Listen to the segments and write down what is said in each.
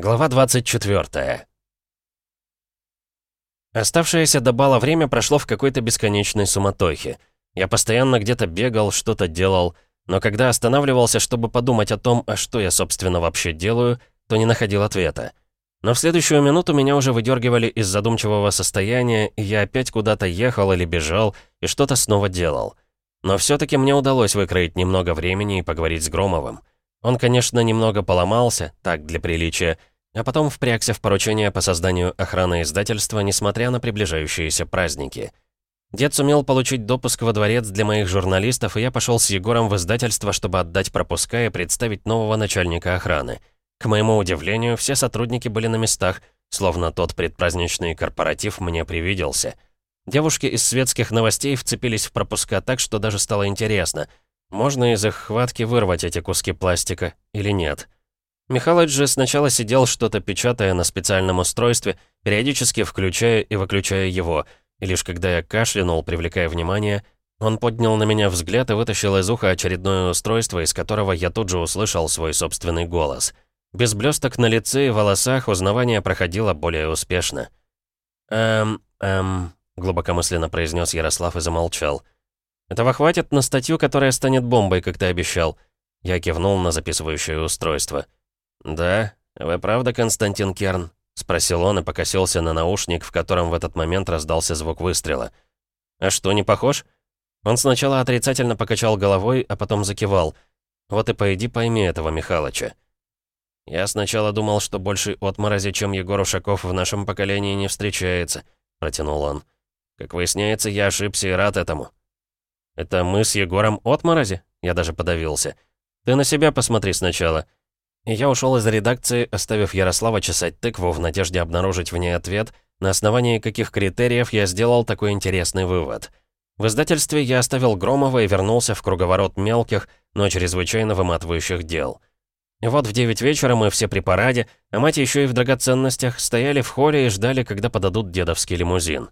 Глава 24. Оставшееся до бала время прошло в какой-то бесконечной суматохе. Я постоянно где-то бегал, что-то делал, но когда останавливался, чтобы подумать о том, а что я, собственно, вообще делаю, то не находил ответа. Но в следующую минуту меня уже выдергивали из задумчивого состояния, и я опять куда-то ехал или бежал, и что-то снова делал. Но все таки мне удалось выкроить немного времени и поговорить с Громовым. Он, конечно, немного поломался, так, для приличия, а потом впрягся в поручение по созданию охраны издательства, несмотря на приближающиеся праздники. Дед сумел получить допуск во дворец для моих журналистов, и я пошел с Егором в издательство, чтобы отдать пропуска и представить нового начальника охраны. К моему удивлению, все сотрудники были на местах, словно тот предпраздничный корпоратив мне привиделся. Девушки из светских новостей вцепились в пропуска так, что даже стало интересно — можно из их хватки вырвать эти куски пластика или нет? Михалыч же сначала сидел что-то печатая на специальном устройстве, периодически включая и выключая его, и лишь когда я кашлянул, привлекая внимание, он поднял на меня взгляд и вытащил из уха очередное устройство, из которого я тут же услышал свой собственный голос. Без блесток на лице и волосах узнавание проходило более успешно. «Эм, эм», — глубокомысленно произнес Ярослав и замолчал. «Этого хватит на статью, которая станет бомбой, как ты обещал». Я кивнул на записывающее устройство. «Да? Вы правда, Константин Керн?» — спросил он и покосился на наушник, в котором в этот момент раздался звук выстрела. «А что, не похож?» Он сначала отрицательно покачал головой, а потом закивал. «Вот и пойди пойми этого Михалыча». «Я сначала думал, что большей отморози, чем Егор Ушаков, в нашем поколении не встречается», — протянул он. «Как выясняется, я ошибся и рад этому». «Это мы с Егором отморози?» Я даже подавился. «Ты на себя посмотри сначала». И я ушел из редакции, оставив Ярослава чесать тыкву в надежде обнаружить в ней ответ, на основании каких критериев я сделал такой интересный вывод. В издательстве я оставил Громова и вернулся в круговорот мелких, но чрезвычайно выматывающих дел. И вот в девять вечера мы все при параде, а мать еще и в драгоценностях, стояли в холле и ждали, когда подадут дедовский лимузин.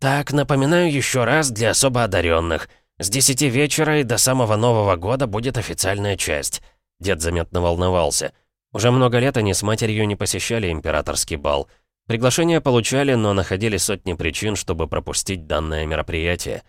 «Так, напоминаю еще раз для особо одаренных. С десяти вечера и до самого Нового года будет официальная часть». Дед заметно волновался. Уже много лет они с матерью не посещали императорский бал. Приглашения получали, но находили сотни причин, чтобы пропустить данное мероприятие.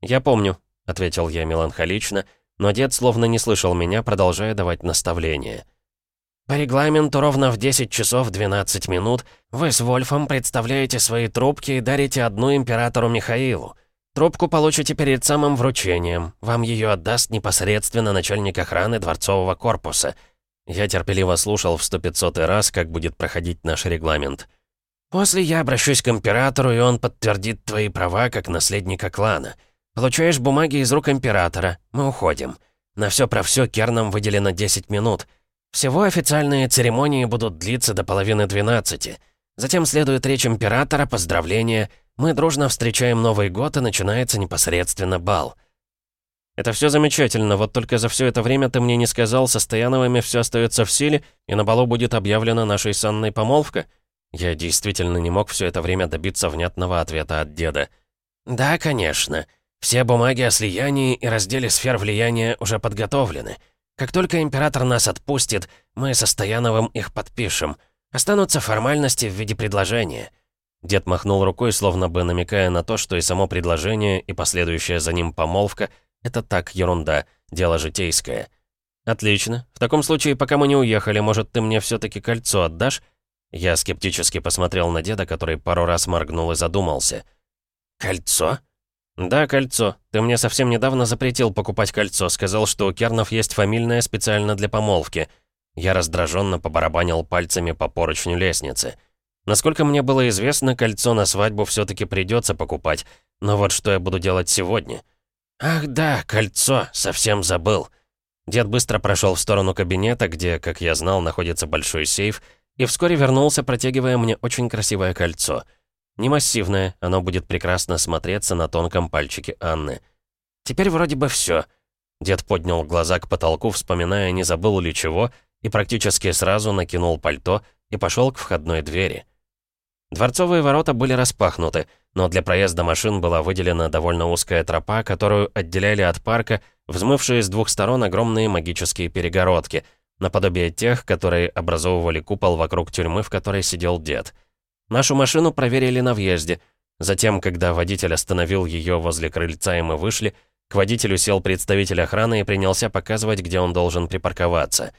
«Я помню», — ответил я меланхолично, но дед словно не слышал меня, продолжая давать наставления. «По регламенту ровно в 10 часов 12 минут вы с Вольфом представляете свои трубки и дарите одну императору Михаилу. Трубку получите перед самым вручением. Вам ее отдаст непосредственно начальник охраны дворцового корпуса. Я терпеливо слушал в сто пятьсотый раз, как будет проходить наш регламент. После я обращусь к императору, и он подтвердит твои права как наследника клана. Получаешь бумаги из рук императора. Мы уходим. На все про все Кернам выделено 10 минут. Всего официальные церемонии будут длиться до половины двенадцати. Затем следует речь императора, поздравления, мы дружно встречаем Новый год, и начинается непосредственно бал. Это все замечательно, вот только за все это время ты мне не сказал, со Стояновыми все остается в силе, и на балу будет объявлена нашей с Анной помолвка? Я действительно не мог все это время добиться внятного ответа от деда. Да, конечно. Все бумаги о слиянии и разделе сфер влияния уже подготовлены. Как только император нас отпустит, мы со Стояновым их подпишем. Останутся формальности в виде предложения. Дед махнул рукой, словно бы намекая на то, что и само предложение, и последующая за ним помолвка — это так ерунда, дело житейское. «Отлично. В таком случае, пока мы не уехали, может, ты мне все таки кольцо отдашь?» Я скептически посмотрел на деда, который пару раз моргнул и задумался. «Кольцо?» «Да, кольцо. Ты мне совсем недавно запретил покупать кольцо, сказал, что у Кернов есть фамильное специально для помолвки». Я раздраженно побарабанил пальцами по поручню лестницы. Насколько мне было известно, кольцо на свадьбу все-таки придется покупать. Но вот что я буду делать сегодня? Ах да, кольцо, совсем забыл. Дед быстро прошел в сторону кабинета, где, как я знал, находится большой сейф, и вскоре вернулся, протягивая мне очень красивое кольцо. Не массивное, оно будет прекрасно смотреться на тонком пальчике Анны. Теперь вроде бы все. Дед поднял глаза к потолку, вспоминая, не забыл ли чего, и практически сразу накинул пальто и пошел к входной двери. Дворцовые ворота были распахнуты, но для проезда машин была выделена довольно узкая тропа, которую отделяли от парка взмывшие с двух сторон огромные магические перегородки, наподобие тех, которые образовывали купол вокруг тюрьмы, в которой сидел дед. Нашу машину проверили на въезде. Затем, когда водитель остановил ее возле крыльца и мы вышли, к водителю сел представитель охраны и принялся показывать, где он должен припарковаться.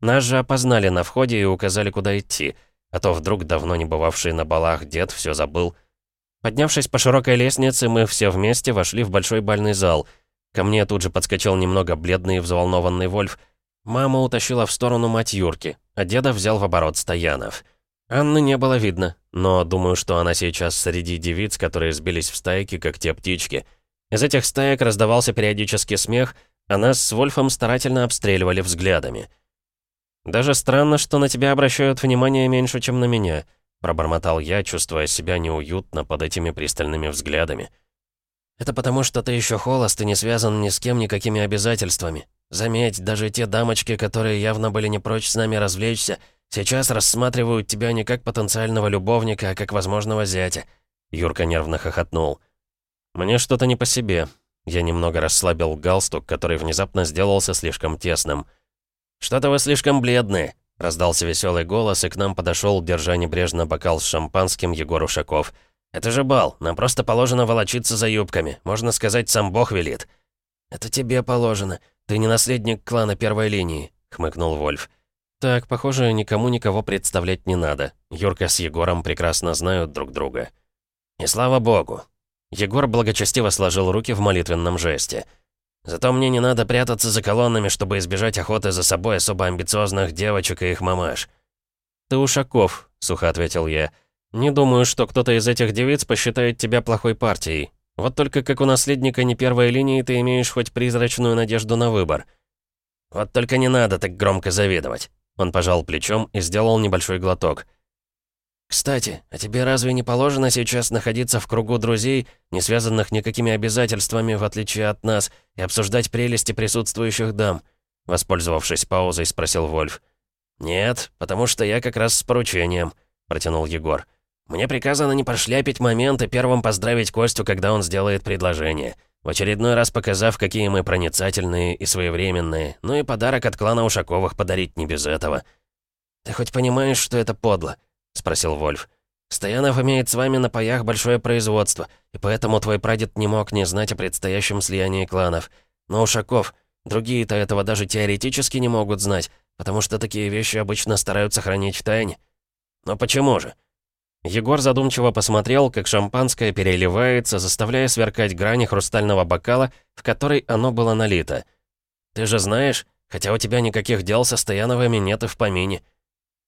Нас же опознали на входе и указали, куда идти, а то вдруг давно не бывавший на балах дед все забыл. Поднявшись по широкой лестнице, мы все вместе вошли в большой бальный зал. Ко мне тут же подскочил немного бледный и взволнованный Вольф. Мама утащила в сторону мать Юрки, а деда взял в оборот Стоянов. Анны не было видно, но думаю, что она сейчас среди девиц, которые сбились в стайки, как те птички. Из этих стаек раздавался периодический смех, а нас с Вольфом старательно обстреливали взглядами. «Даже странно, что на тебя обращают внимание меньше, чем на меня», пробормотал я, чувствуя себя неуютно под этими пристальными взглядами. «Это потому, что ты еще холост и не связан ни с кем никакими обязательствами. Заметь, даже те дамочки, которые явно были не прочь с нами развлечься, сейчас рассматривают тебя не как потенциального любовника, а как возможного зятя». Юрка нервно хохотнул. «Мне что-то не по себе». Я немного расслабил галстук, который внезапно сделался слишком тесным. «Что-то вы слишком бледные», — раздался веселый голос, и к нам подошел, держа небрежно бокал с шампанским, Егор Ушаков. «Это же бал, нам просто положено волочиться за юбками, можно сказать, сам Бог велит». «Это тебе положено, ты не наследник клана первой линии», — хмыкнул Вольф. «Так, похоже, никому никого представлять не надо. Юрка с Егором прекрасно знают друг друга». «И слава богу, Егор благочестиво сложил руки в молитвенном жесте. «Зато мне не надо прятаться за колоннами, чтобы избежать охоты за собой особо амбициозных девочек и их мамаш». «Ты Ушаков», — сухо ответил я. «Не думаю, что кто-то из этих девиц посчитает тебя плохой партией. Вот только как у наследника не первой линии ты имеешь хоть призрачную надежду на выбор». «Вот только не надо так громко завидовать». Он пожал плечом и сделал небольшой глоток. «Кстати, а тебе разве не положено сейчас находиться в кругу друзей, не связанных никакими обязательствами, в отличие от нас, и обсуждать прелести присутствующих дам?» Воспользовавшись паузой, спросил Вольф. «Нет, потому что я как раз с поручением», — протянул Егор. «Мне приказано не прошляпить момент и первым поздравить Костю, когда он сделает предложение, в очередной раз показав, какие мы проницательные и своевременные, ну и подарок от клана Ушаковых подарить не без этого. Ты хоть понимаешь, что это подло?» — спросил Вольф. «Стоянов имеет с вами на паях большое производство, и поэтому твой прадед не мог не знать о предстоящем слиянии кланов. Но Ушаков, другие-то этого даже теоретически не могут знать, потому что такие вещи обычно стараются хранить в тайне. Но почему же?» Егор задумчиво посмотрел, как шампанское переливается, заставляя сверкать грани хрустального бокала, в который оно было налито. «Ты же знаешь, хотя у тебя никаких дел со Стояновыми нет и в помине».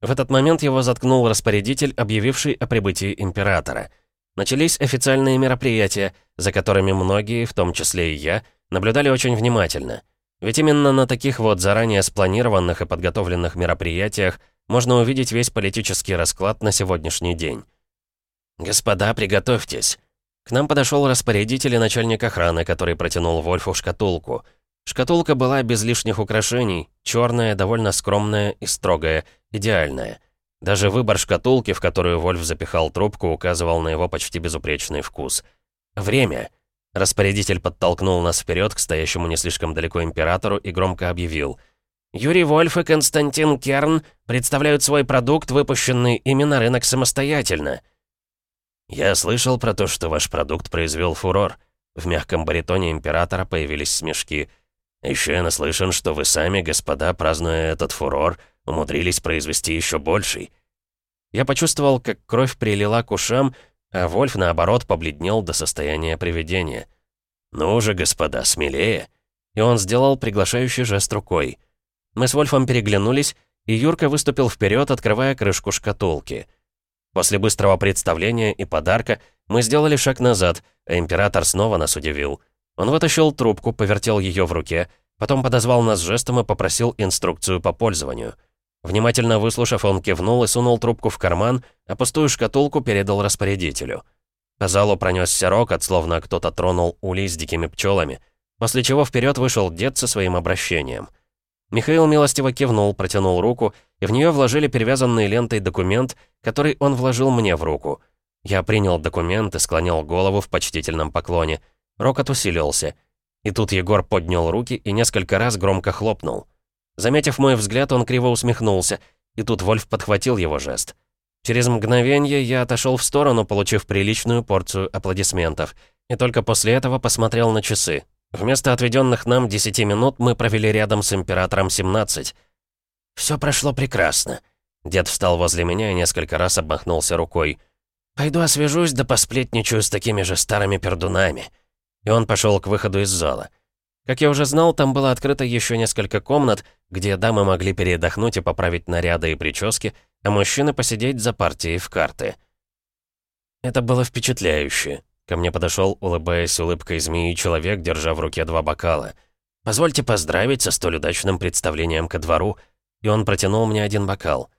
В этот момент его заткнул распорядитель, объявивший о прибытии императора. Начались официальные мероприятия, за которыми многие, в том числе и я, наблюдали очень внимательно. Ведь именно на таких вот заранее спланированных и подготовленных мероприятиях можно увидеть весь политический расклад на сегодняшний день. «Господа, приготовьтесь!» К нам подошел распорядитель и начальник охраны, который протянул Вольфу шкатулку — Шкатулка была без лишних украшений, черная, довольно скромная и строгая, идеальная. Даже выбор шкатулки, в которую Вольф запихал трубку, указывал на его почти безупречный вкус. «Время!» Распорядитель подтолкнул нас вперед к стоящему не слишком далеко императору и громко объявил. «Юрий Вольф и Константин Керн представляют свой продукт, выпущенный ими на рынок самостоятельно». «Я слышал про то, что ваш продукт произвел фурор». В мягком баритоне императора появились смешки – еще я наслышан, что вы сами, господа, празднуя этот фурор, умудрились произвести еще больший. Я почувствовал, как кровь прилила к ушам, а Вольф, наоборот, побледнел до состояния привидения. «Ну же, господа, смелее!» И он сделал приглашающий жест рукой. Мы с Вольфом переглянулись, и Юрка выступил вперед, открывая крышку шкатулки. После быстрого представления и подарка мы сделали шаг назад, а император снова нас удивил — он вытащил трубку, повертел ее в руке, потом подозвал нас жестом и попросил инструкцию по пользованию. Внимательно выслушав, он кивнул и сунул трубку в карман, а пустую шкатулку передал распорядителю. По залу пронесся рокот, словно кто-то тронул улей с дикими пчелами, после чего вперед вышел дед со своим обращением. Михаил милостиво кивнул, протянул руку, и в нее вложили перевязанный лентой документ, который он вложил мне в руку. Я принял документ и склонил голову в почтительном поклоне — Рокот усилился. И тут Егор поднял руки и несколько раз громко хлопнул. Заметив мой взгляд, он криво усмехнулся, и тут Вольф подхватил его жест. Через мгновение я отошел в сторону, получив приличную порцию аплодисментов, и только после этого посмотрел на часы. Вместо отведенных нам 10 минут мы провели рядом с Императором 17. Все прошло прекрасно. Дед встал возле меня и несколько раз обмахнулся рукой. «Пойду освежусь да посплетничаю с такими же старыми пердунами». И он пошел к выходу из зала. Как я уже знал, там было открыто еще несколько комнат, где дамы могли передохнуть и поправить наряды и прически, а мужчины посидеть за партией в карты. Это было впечатляюще. Ко мне подошел, улыбаясь улыбкой змеи, человек, держа в руке два бокала. «Позвольте поздравить со столь удачным представлением ко двору», и он протянул мне один бокал.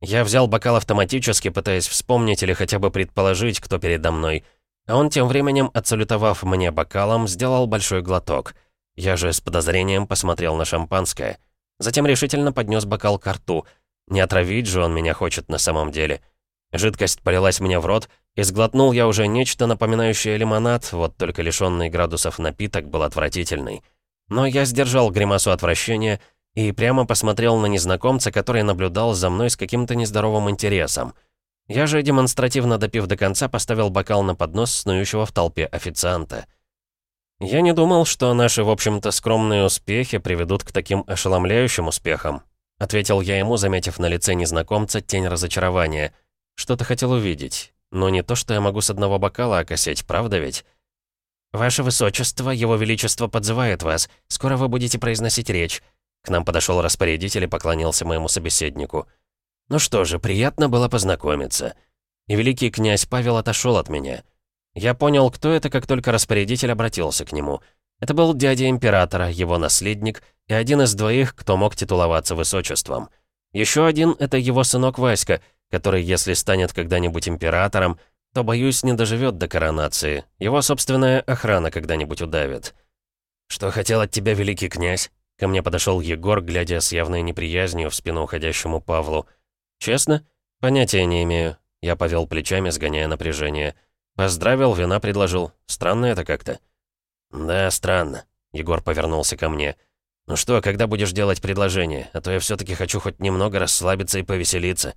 Я взял бокал автоматически, пытаясь вспомнить или хотя бы предположить, кто передо мной, а он тем временем, отсалютовав мне бокалом, сделал большой глоток. Я же с подозрением посмотрел на шампанское. Затем решительно поднес бокал к рту. Не отравить же он меня хочет на самом деле. Жидкость полилась мне в рот, и сглотнул я уже нечто напоминающее лимонад, вот только лишённый градусов напиток был отвратительный. Но я сдержал гримасу отвращения и прямо посмотрел на незнакомца, который наблюдал за мной с каким-то нездоровым интересом. Я же, демонстративно допив до конца, поставил бокал на поднос снующего в толпе официанта. Я не думал, что наши, в общем-то, скромные успехи приведут к таким ошеломляющим успехам. Ответил я ему, заметив на лице незнакомца тень разочарования. Что ты хотел увидеть? Но не то, что я могу с одного бокала окосеть, правда ведь? «Ваше Высочество, Его Величество подзывает вас. Скоро вы будете произносить речь». К нам подошел распорядитель и поклонился моему собеседнику. «Ну что же, приятно было познакомиться». И великий князь Павел отошел от меня. Я понял, кто это, как только распорядитель обратился к нему. Это был дядя императора, его наследник, и один из двоих, кто мог титуловаться высочеством. Еще один — это его сынок Васька, который, если станет когда-нибудь императором, то, боюсь, не доживет до коронации. Его собственная охрана когда-нибудь удавит. «Что хотел от тебя великий князь?» Ко мне подошел Егор, глядя с явной неприязнью в спину уходящему Павлу. «Честно? Понятия не имею». Я повел плечами, сгоняя напряжение. «Поздравил, вина предложил. Странно это как-то». «Да, странно». Егор повернулся ко мне. «Ну что, когда будешь делать предложение? А то я все таки хочу хоть немного расслабиться и повеселиться».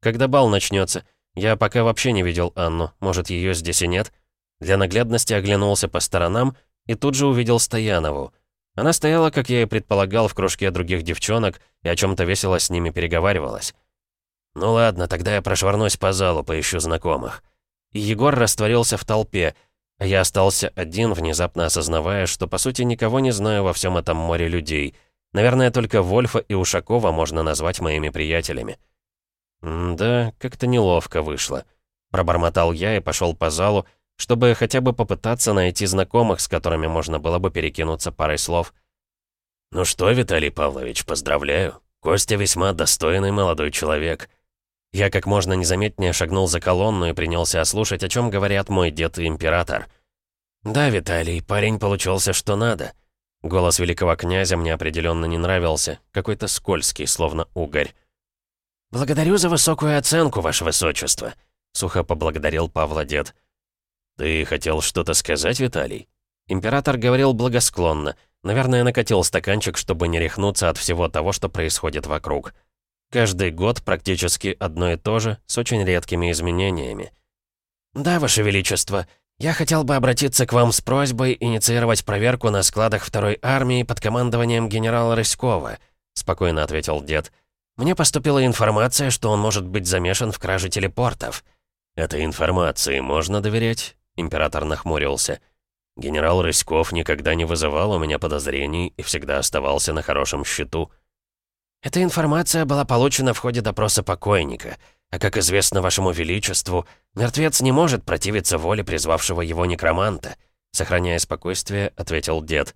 «Когда бал начнется? Я пока вообще не видел Анну. Может, ее здесь и нет?» Для наглядности оглянулся по сторонам и тут же увидел Стоянову. Она стояла, как я и предполагал, в кружке других девчонок и о чем то весело с ними переговаривалась. «Ну ладно, тогда я прошвырнусь по залу, поищу знакомых». И Егор растворился в толпе, а я остался один, внезапно осознавая, что по сути никого не знаю во всем этом море людей. Наверное, только Вольфа и Ушакова можно назвать моими приятелями. «Да, как-то неловко вышло». Пробормотал я и пошел по залу, чтобы хотя бы попытаться найти знакомых, с которыми можно было бы перекинуться парой слов. «Ну что, Виталий Павлович, поздравляю. Костя весьма достойный молодой человек». Я как можно незаметнее шагнул за колонну и принялся ослушать, о чем говорят мой дед и император. «Да, Виталий, парень получился что надо». Голос великого князя мне определенно не нравился, какой-то скользкий, словно угорь. «Благодарю за высокую оценку, ваше высочество», — сухо поблагодарил Павла дед. «Ты хотел что-то сказать, Виталий?» Император говорил благосклонно. Наверное, накатил стаканчик, чтобы не рехнуться от всего того, что происходит вокруг. Каждый год практически одно и то же, с очень редкими изменениями. «Да, Ваше Величество, я хотел бы обратиться к вам с просьбой инициировать проверку на складах второй армии под командованием генерала Рыськова», спокойно ответил дед. «Мне поступила информация, что он может быть замешан в краже телепортов». «Этой информации можно доверять?» Император нахмурился. «Генерал Рыськов никогда не вызывал у меня подозрений и всегда оставался на хорошем счету». «Эта информация была получена в ходе допроса покойника, а, как известно вашему величеству, мертвец не может противиться воле призвавшего его некроманта», сохраняя спокойствие, ответил дед.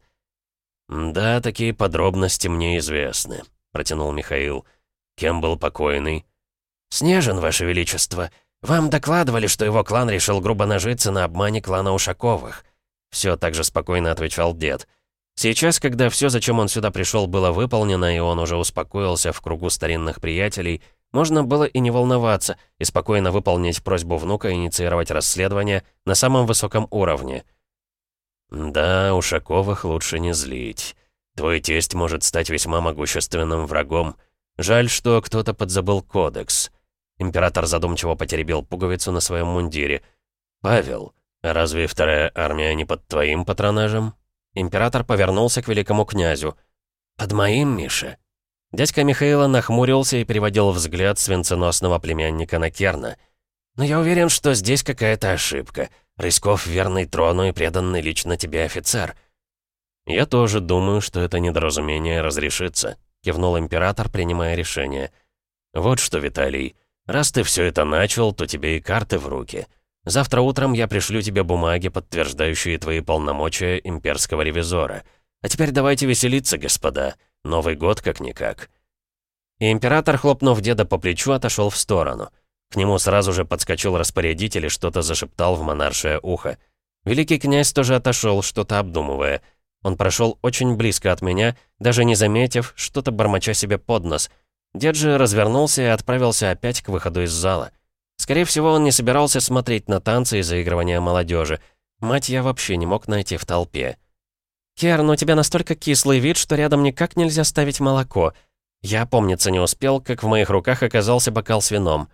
«Да, такие подробности мне известны», — протянул Михаил. «Кем был покойный?» «Снежен, ваше величество. Вам докладывали, что его клан решил грубо нажиться на обмане клана Ушаковых». Все так же спокойно отвечал дед. Сейчас, когда все, зачем он сюда пришел, было выполнено, и он уже успокоился в кругу старинных приятелей, можно было и не волноваться, и спокойно выполнить просьбу внука инициировать расследование на самом высоком уровне. «Да, Ушаковых лучше не злить. Твой тесть может стать весьма могущественным врагом. Жаль, что кто-то подзабыл кодекс». Император задумчиво потеребил пуговицу на своем мундире. «Павел, разве вторая армия не под твоим патронажем?» Император повернулся к великому князю. «Под моим, Миша?» Дядька Михаила нахмурился и переводил взгляд свинценосного племянника на Керна. «Но я уверен, что здесь какая-то ошибка. Рыськов верный трону и преданный лично тебе офицер». «Я тоже думаю, что это недоразумение разрешится», — кивнул император, принимая решение. «Вот что, Виталий, раз ты все это начал, то тебе и карты в руки. Завтра утром я пришлю тебе бумаги, подтверждающие твои полномочия имперского ревизора. А теперь давайте веселиться, господа». Новый год как-никак. И император, хлопнув деда по плечу, отошел в сторону. К нему сразу же подскочил распорядитель и что-то зашептал в монаршее ухо. Великий князь тоже отошел, что-то обдумывая. Он прошел очень близко от меня, даже не заметив, что-то бормоча себе под нос. Дед же развернулся и отправился опять к выходу из зала. Скорее всего, он не собирался смотреть на танцы и заигрывания молодежи. Мать я вообще не мог найти в толпе. «Керн, у тебя настолько кислый вид, что рядом никак нельзя ставить молоко». Я помниться не успел, как в моих руках оказался бокал с вином.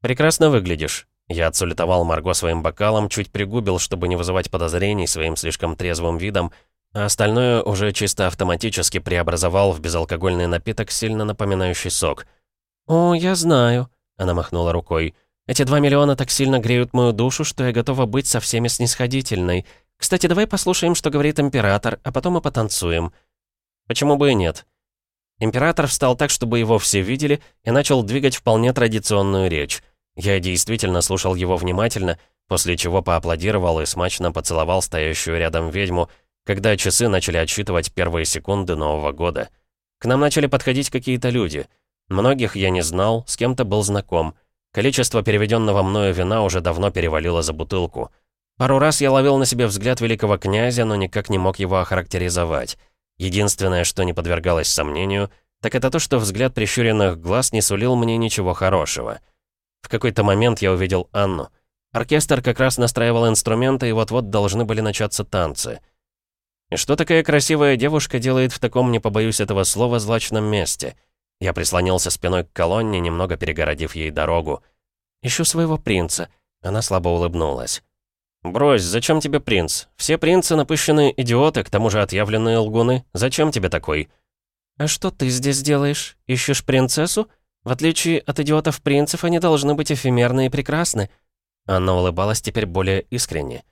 «Прекрасно выглядишь». Я отсулетовал Марго своим бокалом, чуть пригубил, чтобы не вызывать подозрений своим слишком трезвым видом, а остальное уже чисто автоматически преобразовал в безалкогольный напиток, сильно напоминающий сок. «О, я знаю», — она махнула рукой. «Эти два миллиона так сильно греют мою душу, что я готова быть со всеми снисходительной. Кстати, давай послушаем, что говорит император, а потом мы потанцуем». «Почему бы и нет?» Император встал так, чтобы его все видели, и начал двигать вполне традиционную речь. Я действительно слушал его внимательно, после чего поаплодировал и смачно поцеловал стоящую рядом ведьму, когда часы начали отсчитывать первые секунды Нового года. К нам начали подходить какие-то люди. Многих я не знал, с кем-то был знаком. Количество переведенного мною вина уже давно перевалило за бутылку. Пару раз я ловил на себе взгляд великого князя, но никак не мог его охарактеризовать. Единственное, что не подвергалось сомнению, так это то, что взгляд прищуренных глаз не сулил мне ничего хорошего. В какой-то момент я увидел Анну. Оркестр как раз настраивал инструменты, и вот-вот должны были начаться танцы. И что такая красивая девушка делает в таком, не побоюсь этого слова, злачном месте? Я прислонился спиной к колонне, немного перегородив ей дорогу. «Ищу своего принца». Она слабо улыбнулась. «Брось, зачем тебе принц? Все принцы напыщенные идиоты, к тому же отъявленные лгуны. Зачем тебе такой?» «А что ты здесь делаешь? Ищешь принцессу? В отличие от идиотов-принцев, они должны быть эфемерны и прекрасны». Анна улыбалась теперь более искренне.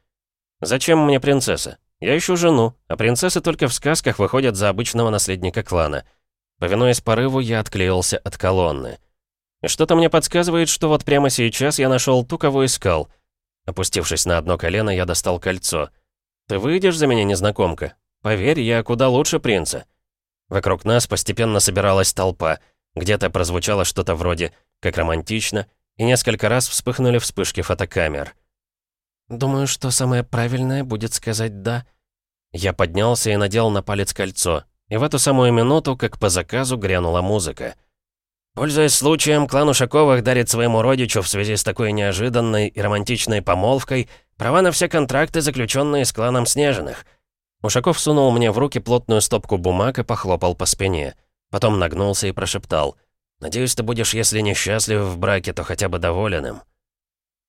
«Зачем мне принцесса? Я ищу жену, а принцессы только в сказках выходят за обычного наследника клана». Повинуясь порыву, я отклеился от колонны. Что-то мне подсказывает, что вот прямо сейчас я нашел ту, кого искал — Опустившись на одно колено, я достал кольцо. «Ты выйдешь за меня, незнакомка? Поверь, я куда лучше принца». Вокруг нас постепенно собиралась толпа. Где-то прозвучало что-то вроде «как романтично», и несколько раз вспыхнули вспышки фотокамер. «Думаю, что самое правильное будет сказать «да». Я поднялся и надел на палец кольцо, и в эту самую минуту, как по заказу, грянула музыка. Пользуясь случаем, клан Ушаковых дарит своему родичу в связи с такой неожиданной и романтичной помолвкой права на все контракты, заключенные с кланом Снежных. Ушаков сунул мне в руки плотную стопку бумаг и похлопал по спине. Потом нагнулся и прошептал. «Надеюсь, ты будешь, если не счастлив в браке, то хотя бы доволен им».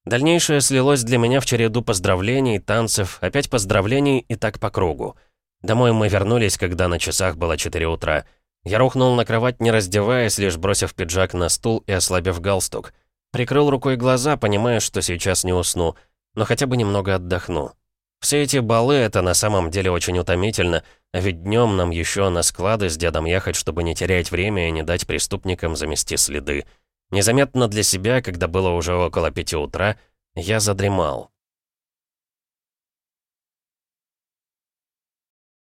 Дальнейшее слилось для меня в череду поздравлений, танцев, опять поздравлений и так по кругу. Домой мы вернулись, когда на часах было 4 утра. Я рухнул на кровать, не раздеваясь, лишь бросив пиджак на стул и ослабив галстук. Прикрыл рукой глаза, понимая, что сейчас не усну, но хотя бы немного отдохну. Все эти балы — это на самом деле очень утомительно, а ведь днем нам еще на склады с дедом ехать, чтобы не терять время и не дать преступникам замести следы. Незаметно для себя, когда было уже около пяти утра, я задремал.